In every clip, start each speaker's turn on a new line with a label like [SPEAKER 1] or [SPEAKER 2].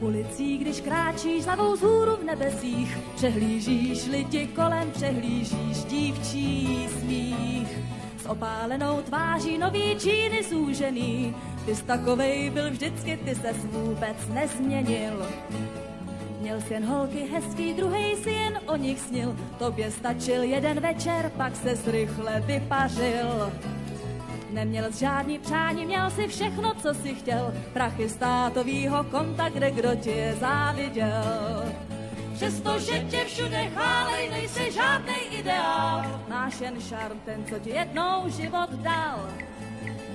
[SPEAKER 1] Ulicí, když kráčíš hlavou zhůru v nebesích, přehlížíš lidi kolem, přehlížíš dívčí smích. S opálenou tváří nový číny zúžený, ty jsi takovej byl vždycky, ty ses vůbec nezměnil. Měl jsi jen holky hezký, druhý si jen o nich snil, tobě stačil jeden večer, pak se rychle vypařil. Neměl jsi žádný přání, měl si všechno, co si chtěl, prachy státovýho konta, kde kdo tě záviděl. Přestože tě všude chválej, nejsi žádný ideál, máš jen šarm ten, co ti jednou život dal.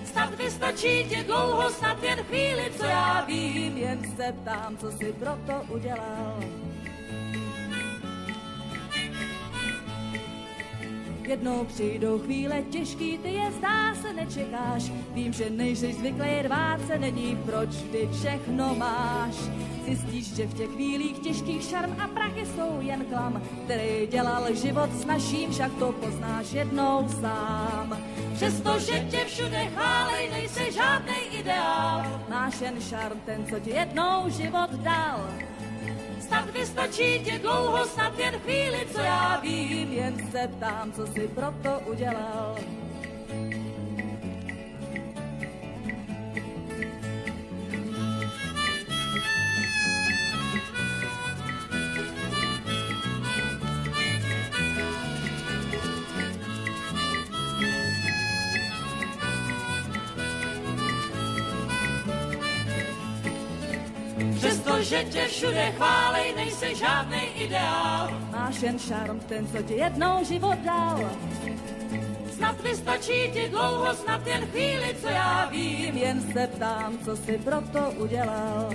[SPEAKER 1] Snad vystačí ti dlouho, snad jen chvíli, co já vím, jen se ptám, co si proto udělal. Jednou přijdou chvíle těžký, ty je zdá se nečekáš. Vím, že nejsi zvyklý rvát se, není proč ty všechno máš. Zjistíš, že v těch chvílích těžkých šarm a prachy jsou jen klam, který dělal život s naším, však to poznáš jednou sám. Přestože tě všude chválej, nejsi žádný ideál, máš jen šarm ten, co ti jednou život dal. Snad vystačí ti dlouho, snad jen chvíli, co já vím, jen se ptám, co si proto udělal. Přestože tě všude chválej, nejsi žádný ideál. Máš jen šarm, ten, co ti jednou život dal. Snad vystačí ti dlouho, snad jen chvíli, co já vím, jen se ptám, co si proto udělal.